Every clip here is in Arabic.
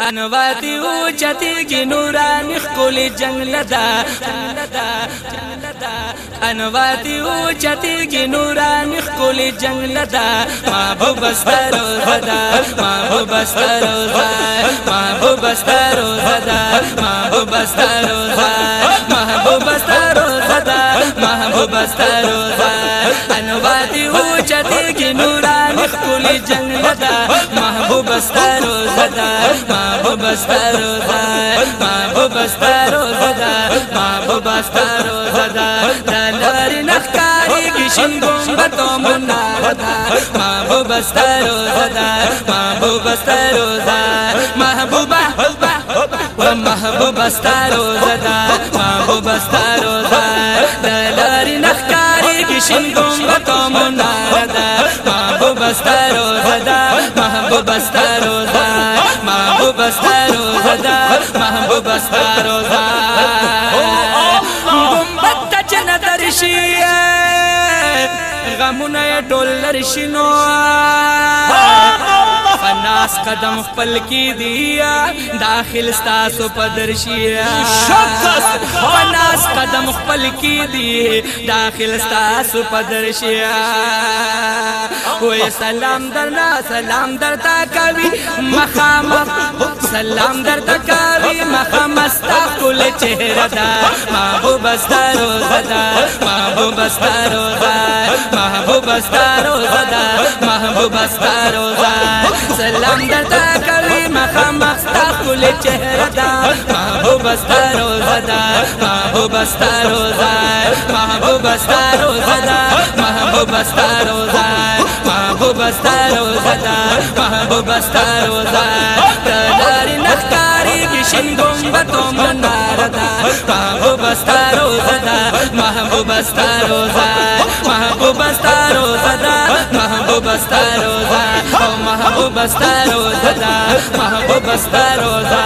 انواتی او چتی کی نورانی خکولی جنگل دا. انواتی او چتی کی نورانی خکولی جنگل دا. ما بھو بستا روز دا ما بھو بستا روز دا ما بھو بستا روز دا ما بھو بستا روز دا په بسترو انواتي هو چته کې نوران خپل جنت محبوب استرو زدا محبوب استرو زدا محبوب استرو زدا محبوب استرو زدا دلار نخکاری کشن ګمبتو منا ودا محبوب استرو زدا محبوب استرو زدا محبوب محبوب استرو زدا محبوب استرو زدا نخکاری کشن گمرا تو منار دا روز دا روز دا روز دا روز دا غمونه فناس قدم خپل کی دیا داخل ستاسو پدرشیا فناس قدم خپل کی دی داخل ستاسو پدرشیا وې سلام درنا سلام درتا کوي مخام سلام در کوي مخام استا کول چهره دا محبوب استارو زدا محبوب استارو دا محبوب استارو زدا محبوب استارو دا سلام درته کوي مخام استا کول چهره دا محبوب استارو زدا محبوب استارو دا محبوب استارو زدا محبوب استارو زدا ستا روزه دا محبوب ستا روزه دا داری نختاری بشین گمبتو منار دا محبوب ستا روزه دا محبوب ستا روزه محبوب ستا روزه دا محبوب ستا روزه او محبوب ستا روزه دا محبوب ستا روزه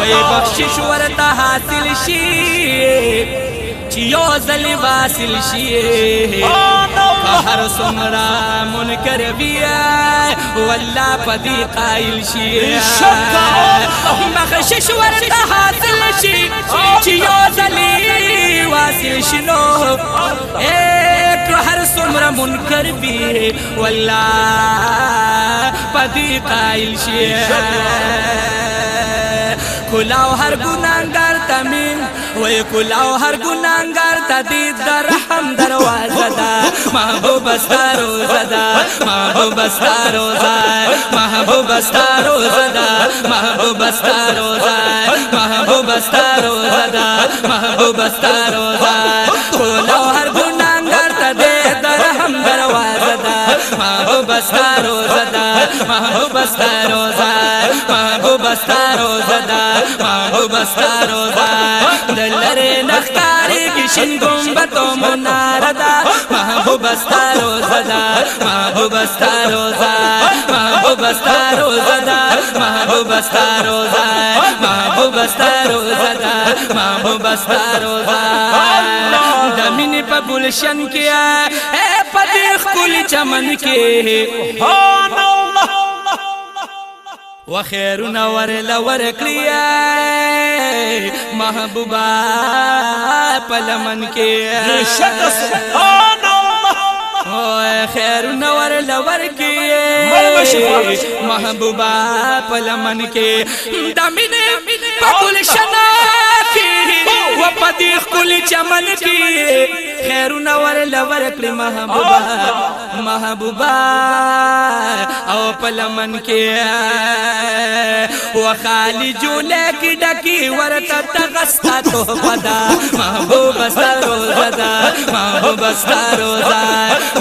وی بخشش ورته حاصل شي چې یو ځل واصل شي هر څومره منکر بیا والله پدی قائل شي بخشش ورته حاصل شي چې یو ځل واصل شنو. ایک هر څومره منکر بی والله پدی قائل شي کلاو هر ګناګار تمین وای کلاو هر ګناګار تدید در رحم دروازه ده. محبوب استارو زدا محبوب استارو زدا محبوب استارو زدا محبوب استارو زدا محبوب استارو زدا محبوب استارو زدا کلاو هر ګناګار تدید در رحم دروازه ده. محبوب استارو زدا محبوب استارو ماغو بستا روزہ دا ماغو بستا روزہ دلر نختاری کشن گمبتو مناردہ ماغو بستا روزہ دا ماغو بستا روزہ ماغو بستا روزہ دا ماغو بستا روزہ ماغو بستا روزہ دا ماغو روزہ دمین پا گلشن کیا اے پدیخ کل چمن کے۔ ہونا وخيرنا ورلا ورکړیا محبوبا پلمن کې شک سبحان او خیر نور لور کې محبوبا پلمن کې دمینه پبول شنا کې و پدې خپل چمن کې خیر نور لور کړی محبوبا. محبوبا أو پلمن کې و خالی جوله کې ډکی ورته تغستا تو پدا محبوب ستارو زدا محبوب ستارو زدا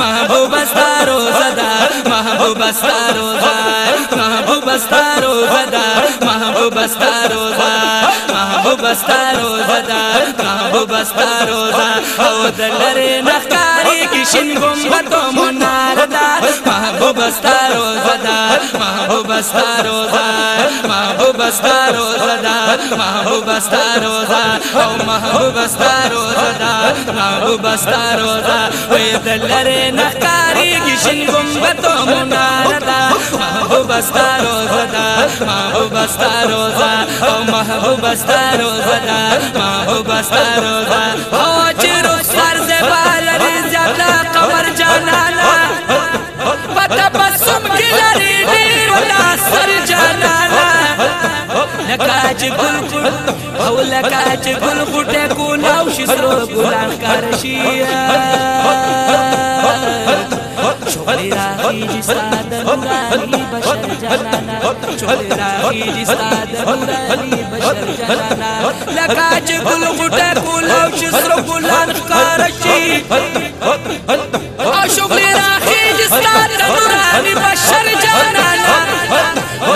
محبوب ستارو زدا محبوب ستارو زدا محبوب ستارو زدا محبوب ستارو زدا محبوب ستارو زدا محبوب ستارو زدا أو دلره نخکاری کی شین گنبدو مناردار محبوب استا روزدار محبوب استا روزدار محبوب استا روزدار محبوب استا روزدار أو محبوب استا روزدار محبوب استا روزدار وی دلره نخکاری کی شین گنبدو مناردار محبوب استا روزدار محبوب استا روزدار أو محبوب استا روزدار محبوب استا روزدار أو کاچ ګل حول کاچ ګل غټه کو نو شي سرو ګلان کرشي چولی راغی جستا دنگانی بشر جانانا چولی راغی جستا دنگانی بشر جانانا لکاچ گل غٹے کولو شسرو گلان خکارشی شغلی راغی جستا دنگانی بشر جانانا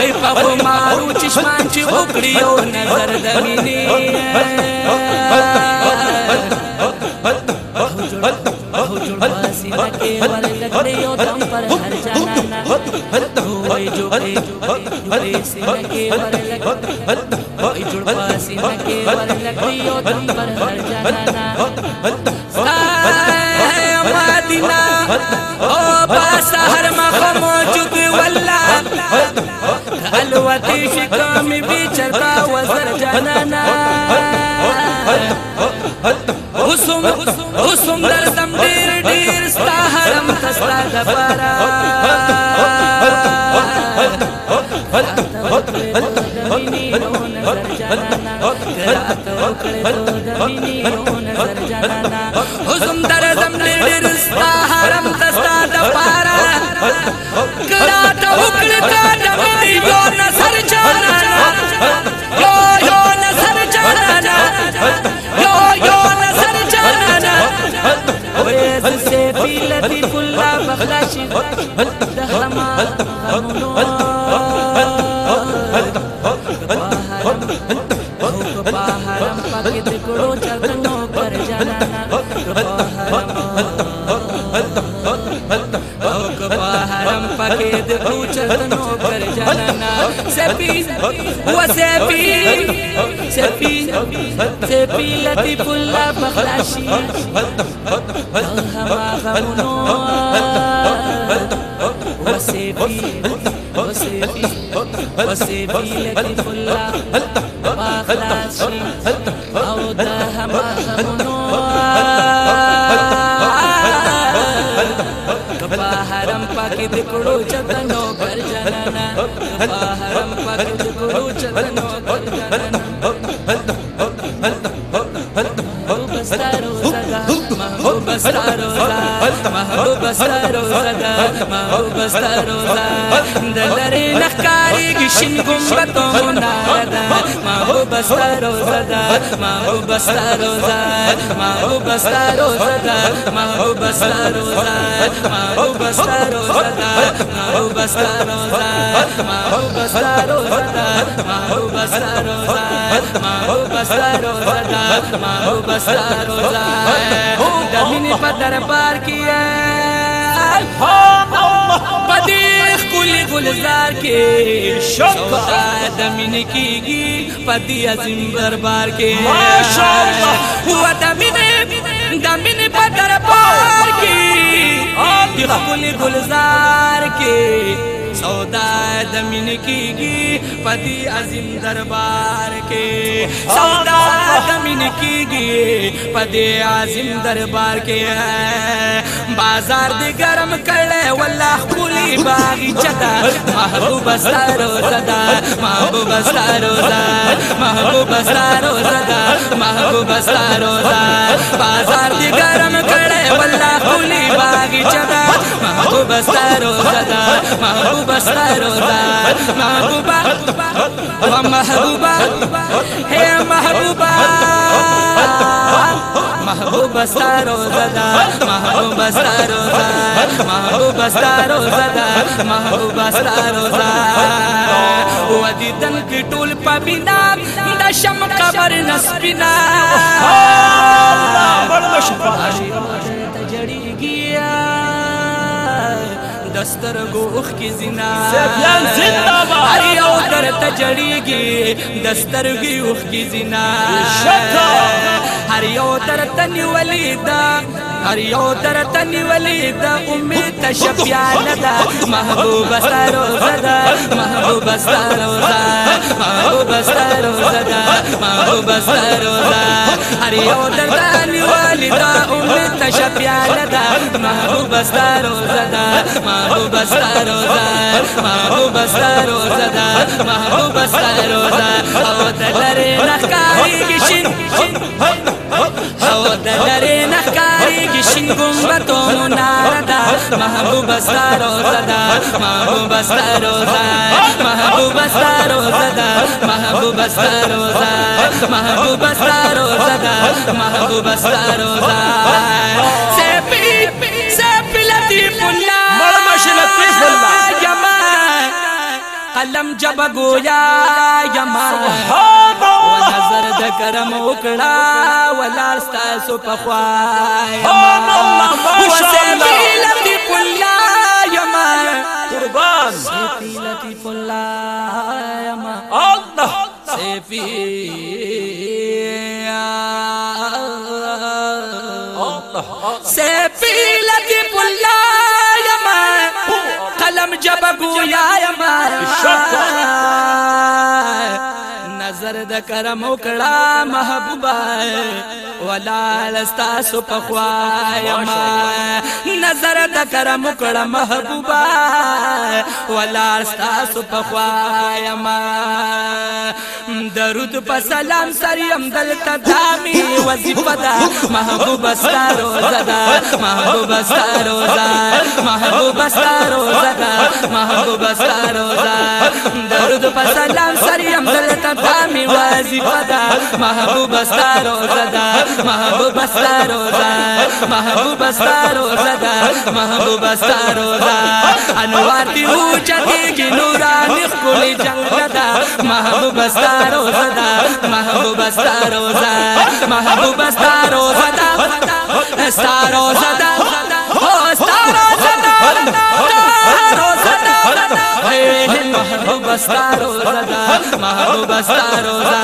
وای په مارو چشمان چې وکړي أو نظر د مینې جوړ مدینہ۔ او پاس هر مخه موجود والله الوتی شکم بیچر با وزر جانانا۔ حسوم حسوم درزم ډیر ډیر ستا حرم تستا دپارا۔ حسوم درزم ډیر ډیر حرم دستا د پاره کړو چل نو پر جانا حرم پکې د چل نو پر جانا سپین و سپین سپین سپین لتی پلا مخلاشی هما غمونو و سپین و سپین و سپین لتی پلا مخلاشی حرم پاکی دکڑو چتنو کر محبوب ستارو زا محبوب ستارو زا محبوب ستارو زا دلری نخکاری گشن گمبتو مناردا محبوب ستارو زا محبوب ستارو زا محبوب ستارو زا محبوب ستارو زا محبوب ستارو زا محبوب ستارو زا محبوب ستارو هو د مینې په دربار کې پدې خولي ګلزار کې شوق د مینې کېږي پدې عظیم دربار کې ماشاءالله هو د مینې د مینې په دربار کې پدې خولي ګلزار کې سودا دمین کیږي پدی عظیم دربار کې سودا دمین کیږي پدی عظیم دربار کې بازار دی ګرم کړه والله خولي باغی چتا محبوب ستارو زدا محبوب ستارو زدا محبوب ستارو زدا محبوب ستارو زدا بازار دی ګرم کړه والله خولي باغی چتا محبوب ستارو زدا محبوب ستارو زدا محبوبا ومحبوبا هي محبوبا محبوب ستارو زدا محبوب ستارو زدا محبوب ستارو زدا محبوب ستارو زدا ودیدن کی ټول پبینا د شم قبر نسبینا الله بڑ گیا دستر گوخ کی زنا سیفیان زندہ باد هر یو در تجړیږي دستر گوخ کی زنا شکا هر یو در تنی ولیدا هر یو در تنی ولیدا امید تشفیان دا محبوب ستارو زدا محبوب ستارو زدا محبوب ستارو زدا محبوب ستارو زدا هر یو در تنی ولیدا امید تشفیان دا محبوب ستارو زدا محبوب ستارو زدا محبوب ستارو زدا محبوب ستارو زدا او دلری نخکاری گشین او د لری نخکاری گشین گمبتو مناردا محبوب استا روزدا محبوب استا روزدا محبوب استا روزدا محبوب استا روزدا محبوب استا روزدا محبوب استا روزدا سپی سپی لطیف الله مرمش قلم جب گویا یما نظر د کرم وکړه ولا ستاسو په خوا یما وسبیل لطیف الله یما قربان سیفی لطیف الله یما الله سیفی الله سیفی لطیف الله یما قلم جب گویا یما نظر د کرم وکړه محبوبا ولا لستا سو پخوا یما نظر د کرم وکړه محبوبا ولا لستا سو پخوا درود په سلام سریم دلته دامي وظیفه ده. محبوب ستارو زدا محبوب ستارو زدا محبوب ستارو زدا محبوب ستارو زدا درود په سلام سریم دلته دامي وظیفه ده. محبوب ستارو زدا محبوب ستارو زدا محبوب ستارو زدا محبوب ستارو دا انوار دی اوچتی خکولی جنگ دا محبوب ستارو دا محبوب ستارو دا محبوب ستارو دا महबू बसरो दा محبوب सरोदा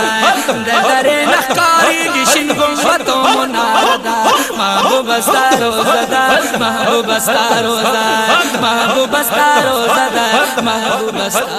زدا محبوب न زدا दा महबूब सरोदा محبوب सरो दा महबूबरो